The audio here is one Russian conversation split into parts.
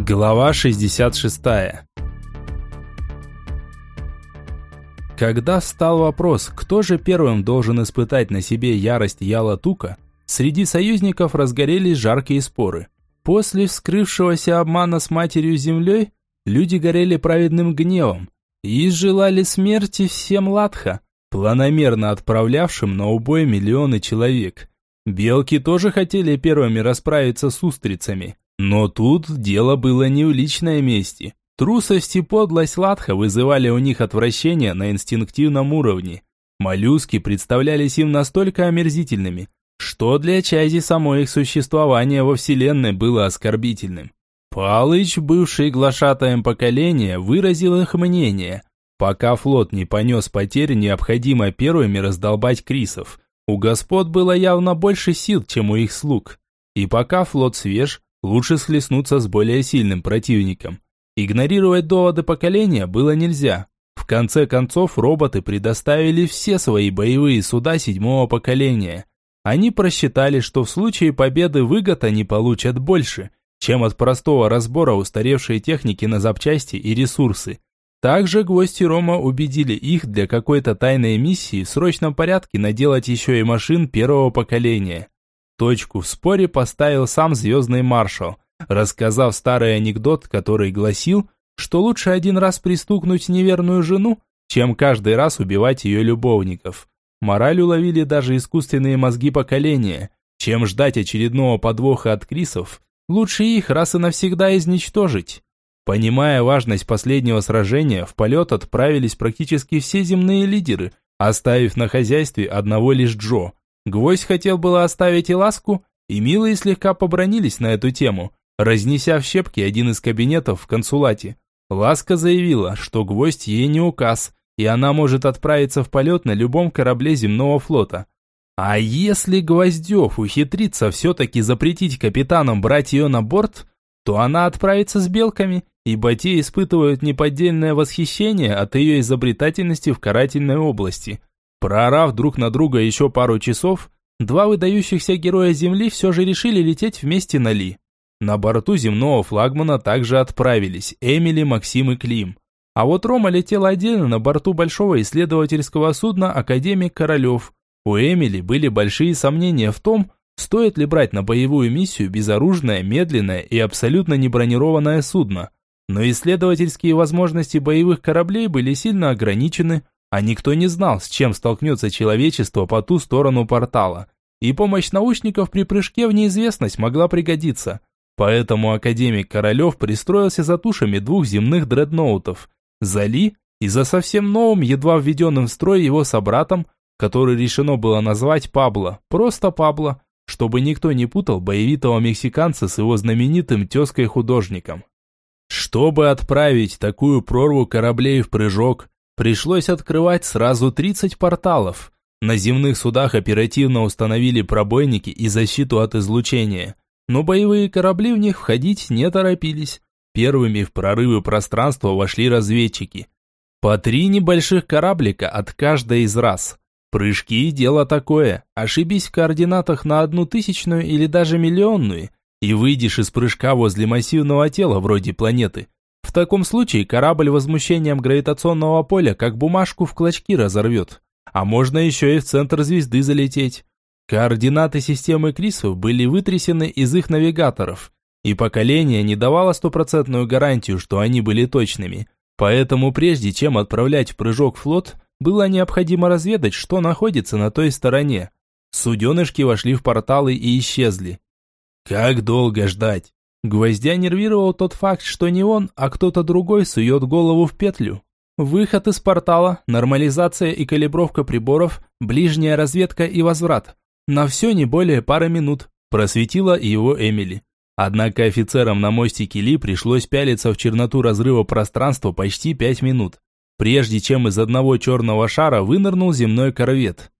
Глава 66 Когда встал вопрос, кто же первым должен испытать на себе ярость Яла Тука, среди союзников разгорелись жаркие споры. После вскрывшегося обмана с матерью землей, люди горели праведным гневом и желали смерти всем Латха, планомерно отправлявшим на убой миллионы человек. Белки тоже хотели первыми расправиться с устрицами – но тут дело было не в личной мести. Трусость и подлость Латха вызывали у них отвращение на инстинктивном уровне. Моллюски представлялись им настолько омерзительными, что для части само их существование во Вселенной было оскорбительным. Палыч, бывший глашатаем поколения, выразил их мнение. Пока флот не понес потерь, необходимо первыми раздолбать крисов. У господ было явно больше сил, чем у их слуг. И пока флот свеж, Лучше схлестнуться с более сильным противником. Игнорировать доводы поколения было нельзя. В конце концов, роботы предоставили все свои боевые суда седьмого поколения. Они просчитали, что в случае победы выгод они получат больше, чем от простого разбора устаревшей техники на запчасти и ресурсы. Также гвоздь и Рома убедили их для какой-то тайной миссии в срочном порядке наделать еще и машин первого поколения. Точку в споре поставил сам звездный маршал, рассказав старый анекдот, который гласил, что лучше один раз пристукнуть неверную жену, чем каждый раз убивать ее любовников. Мораль уловили даже искусственные мозги поколения. Чем ждать очередного подвоха от крисов, лучше их раз и навсегда изничтожить. Понимая важность последнего сражения, в полет отправились практически все земные лидеры, оставив на хозяйстве одного лишь Джо, Гвоздь хотел было оставить и ласку, и милые слегка побронились на эту тему, разнеся в щепки один из кабинетов в консулате. Ласка заявила, что гвоздь ей не указ, и она может отправиться в полет на любом корабле земного флота. А если Гвоздев ухитрится все-таки запретить капитанам брать ее на борт, то она отправится с белками, ибо те испытывают неподдельное восхищение от ее изобретательности в карательной области. Проорав друг на друга еще пару часов, два выдающихся героя Земли все же решили лететь вместе на Ли. На борту земного флагмана также отправились Эмили, Максим и Клим. А вот Рома летел отдельно на борту большого исследовательского судна «Академик Королев». У Эмили были большие сомнения в том, стоит ли брать на боевую миссию безоружное, медленное и абсолютно не бронированное судно. Но исследовательские возможности боевых кораблей были сильно ограничены, а никто не знал, с чем столкнется человечество по ту сторону портала. И помощь научников при прыжке в неизвестность могла пригодиться. Поэтому академик Королев пристроился за тушами двух земных дредноутов. За Ли и за совсем новым, едва введенным в строй его собратом, который решено было назвать Пабло, просто Пабло, чтобы никто не путал боевитого мексиканца с его знаменитым тезкой-художником. Чтобы отправить такую прорву кораблей в прыжок, Пришлось открывать сразу 30 порталов. На земных судах оперативно установили пробойники и защиту от излучения. Но боевые корабли в них входить не торопились. Первыми в прорывы пространства вошли разведчики. По три небольших кораблика от каждой из раз. Прыжки – дело такое. Ошибись в координатах на одну тысячную или даже миллионную, и выйдешь из прыжка возле массивного тела вроде планеты – в таком случае корабль возмущением гравитационного поля как бумажку в клочки разорвет. А можно еще и в центр звезды залететь. Координаты системы Крисов были вытрясены из их навигаторов, и поколение не давало стопроцентную гарантию, что они были точными. Поэтому прежде чем отправлять в прыжок флот, было необходимо разведать, что находится на той стороне. Суденышки вошли в порталы и исчезли. Как долго ждать? Гвоздя нервировал тот факт, что не он, а кто-то другой сует голову в петлю. Выход из портала, нормализация и калибровка приборов, ближняя разведка и возврат. На все не более пары минут, просветила его Эмили. Однако офицерам на мостике Ли пришлось пялиться в черноту разрыва пространства почти пять минут, прежде чем из одного черного шара вынырнул земной корвет.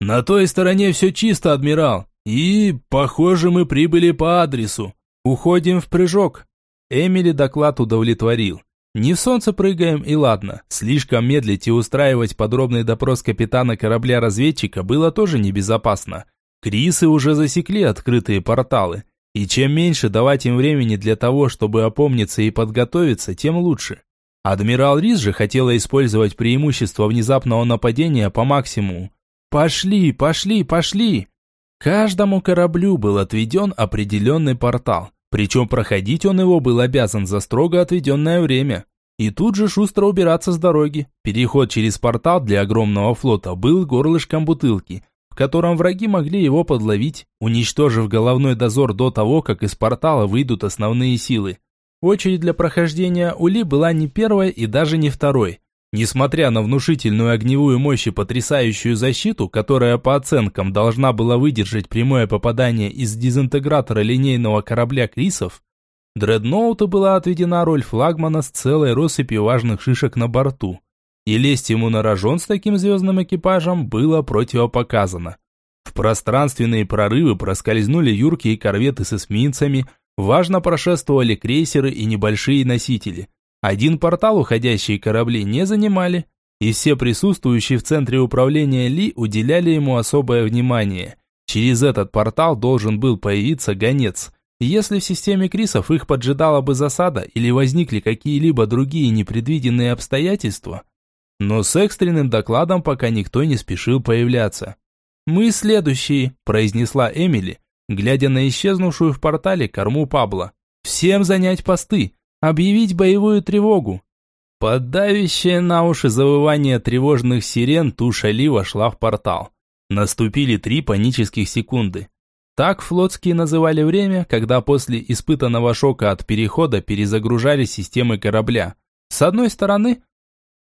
«На той стороне все чисто, адмирал, и, похоже, мы прибыли по адресу», «Уходим в прыжок!» Эмили доклад удовлетворил. «Не в солнце прыгаем, и ладно. Слишком медлить и устраивать подробный допрос капитана корабля-разведчика было тоже небезопасно. Крисы уже засекли открытые порталы. И чем меньше давать им времени для того, чтобы опомниться и подготовиться, тем лучше. Адмирал Рис же хотела использовать преимущество внезапного нападения по максимуму. «Пошли, пошли, пошли!» Каждому кораблю был отведен определенный портал, причем проходить он его был обязан за строго отведенное время. И тут же шустро убираться с дороги. Переход через портал для огромного флота был горлышком бутылки, в котором враги могли его подловить, уничтожив головной дозор до того, как из портала выйдут основные силы. Очередь для прохождения Ули была не первой и даже не второй. Несмотря на внушительную огневую мощь и потрясающую защиту, которая по оценкам должна была выдержать прямое попадание из дезинтегратора линейного корабля Крисов, Дредноуту была отведена роль флагмана с целой россыпью важных шишек на борту. И лезть ему на рожон с таким звездным экипажем было противопоказано. В пространственные прорывы проскользнули юркие корветы с эсминцами, важно прошествовали крейсеры и небольшие носители – один портал уходящие корабли не занимали, и все присутствующие в центре управления Ли уделяли ему особое внимание. Через этот портал должен был появиться гонец. Если в системе Крисов их поджидала бы засада или возникли какие-либо другие непредвиденные обстоятельства, но с экстренным докладом пока никто не спешил появляться. «Мы следующие», – произнесла Эмили, глядя на исчезнувшую в портале корму Пабла. «Всем занять посты, Объявить боевую тревогу. Под на уши завывание тревожных сирен туша Ли вошла в портал. Наступили три панических секунды. Так флотские называли время, когда после испытанного шока от перехода перезагружали системы корабля. С одной стороны,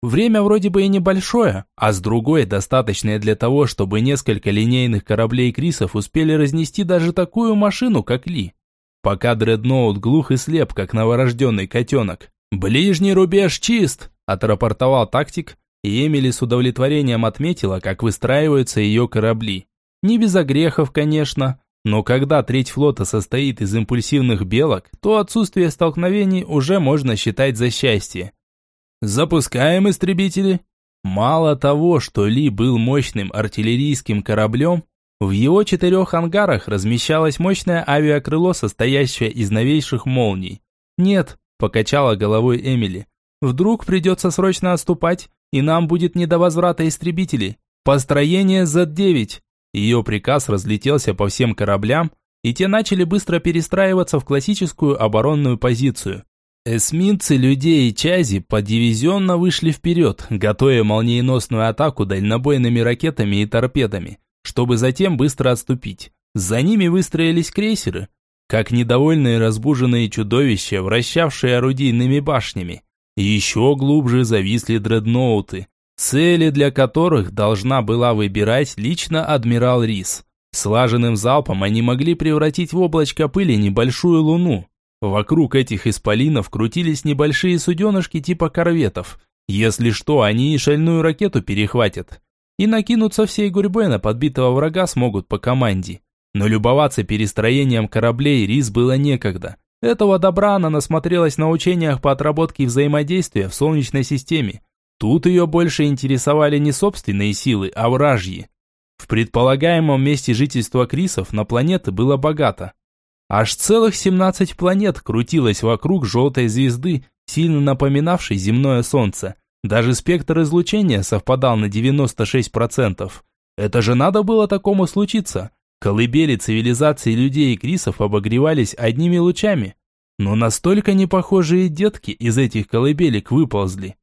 время вроде бы и небольшое, а с другой достаточное для того, чтобы несколько линейных кораблей Крисов успели разнести даже такую машину, как Ли пока дредноут глух и слеп, как новорожденный котенок. «Ближний рубеж чист!» – отрапортовал тактик, и Эмили с удовлетворением отметила, как выстраиваются ее корабли. Не без огрехов, конечно, но когда треть флота состоит из импульсивных белок, то отсутствие столкновений уже можно считать за счастье. Запускаем истребители. Мало того, что Ли был мощным артиллерийским кораблем, в его четырех ангарах размещалось мощное авиакрыло, состоящее из новейших молний. «Нет», – покачала головой Эмили, – «вдруг придется срочно отступать, и нам будет не до возврата истребителей. Построение Z9». Ее приказ разлетелся по всем кораблям, и те начали быстро перестраиваться в классическую оборонную позицию. Эсминцы людей и Чази подивизионно вышли вперед, готовя молниеносную атаку дальнобойными ракетами и торпедами чтобы затем быстро отступить. За ними выстроились крейсеры, как недовольные разбуженные чудовища, вращавшие орудийными башнями. Еще глубже зависли дредноуты, цели для которых должна была выбирать лично адмирал Рис. Слаженным залпом они могли превратить в облачко пыли небольшую луну. Вокруг этих исполинов крутились небольшие суденышки типа корветов. Если что, они и шальную ракету перехватят и накинуться всей гурьбой на подбитого врага смогут по команде. Но любоваться перестроением кораблей Рис было некогда. Этого добра она насмотрелась на учениях по отработке взаимодействия в Солнечной системе. Тут ее больше интересовали не собственные силы, а вражьи. В предполагаемом месте жительства Крисов на планеты было богато. Аж целых 17 планет крутилось вокруг желтой звезды, сильно напоминавшей земное солнце – даже спектр излучения совпадал на 96%. Это же надо было такому случиться. Колыбели цивилизации людей и крисов обогревались одними лучами. Но настолько непохожие детки из этих колыбелек выползли.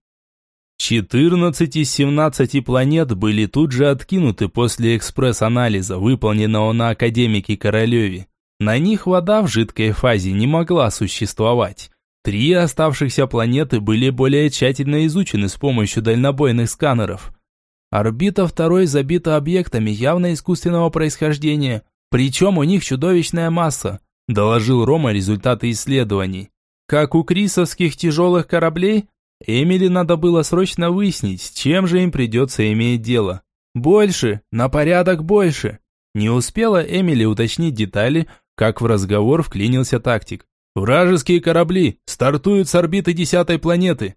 14 из 17 планет были тут же откинуты после экспресс-анализа, выполненного на академике Королеве. На них вода в жидкой фазе не могла существовать. Три оставшихся планеты были более тщательно изучены с помощью дальнобойных сканеров. Орбита второй забита объектами явно искусственного происхождения, причем у них чудовищная масса, доложил Рома результаты исследований. Как у крисовских тяжелых кораблей, Эмили надо было срочно выяснить, с чем же им придется иметь дело. Больше, на порядок больше. Не успела Эмили уточнить детали, как в разговор вклинился тактик. Вражеские корабли стартуют с орбиты десятой планеты.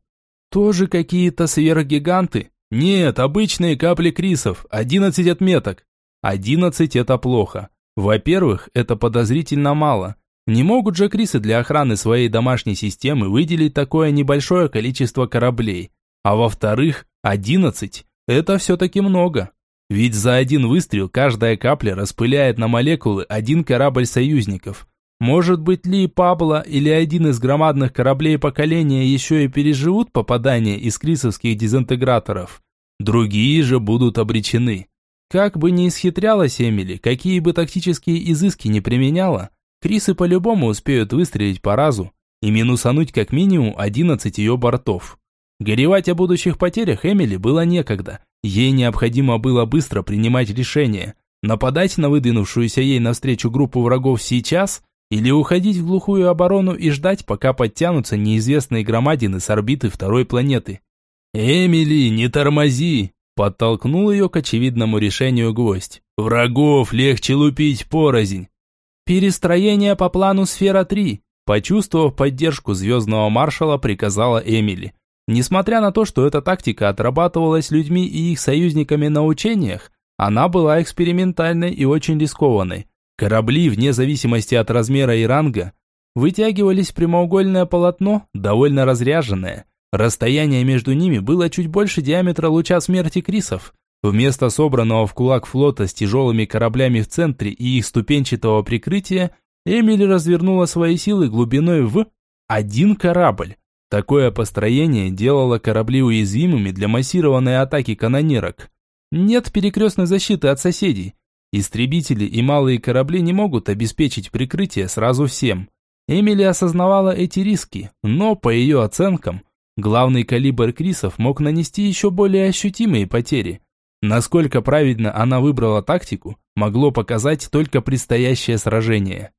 Тоже какие-то сверхгиганты? Нет, обычные капли крисов, 11 отметок. 11 это плохо. Во-первых, это подозрительно мало. Не могут же Крисы для охраны своей домашней системы выделить такое небольшое количество кораблей. А во-вторых, 11 – это все-таки много. Ведь за один выстрел каждая капля распыляет на молекулы один корабль союзников. Может быть ли Пабло или один из громадных кораблей поколения еще и переживут попадание из крисовских дезинтеграторов? Другие же будут обречены. Как бы ни исхитрялась Эмили, какие бы тактические изыски не применяла, Крисы по-любому успеют выстрелить по разу и минусануть как минимум 11 ее бортов. Горевать о будущих потерях Эмили было некогда. Ей необходимо было быстро принимать решение. Нападать на выдвинувшуюся ей навстречу группу врагов сейчас или уходить в глухую оборону и ждать, пока подтянутся неизвестные громадины с орбиты второй планеты. «Эмили, не тормози!» Подтолкнул ее к очевидному решению гвоздь. «Врагов легче лупить порознь!» «Перестроение по плану «Сфера-3», почувствовав поддержку звездного маршала, приказала Эмили. Несмотря на то, что эта тактика отрабатывалась людьми и их союзниками на учениях, она была экспериментальной и очень рискованной. Корабли, вне зависимости от размера и ранга, вытягивались в прямоугольное полотно, довольно разряженное. Расстояние между ними было чуть больше диаметра луча смерти Крисов, Вместо собранного в кулак флота с тяжелыми кораблями в центре и их ступенчатого прикрытия, Эмили развернула свои силы глубиной в один корабль. Такое построение делало корабли уязвимыми для массированной атаки канонерок. Нет перекрестной защиты от соседей. Истребители и малые корабли не могут обеспечить прикрытие сразу всем. Эмили осознавала эти риски, но, по ее оценкам, главный калибр Крисов мог нанести еще более ощутимые потери – Насколько правильно она выбрала тактику, могло показать только предстоящее сражение.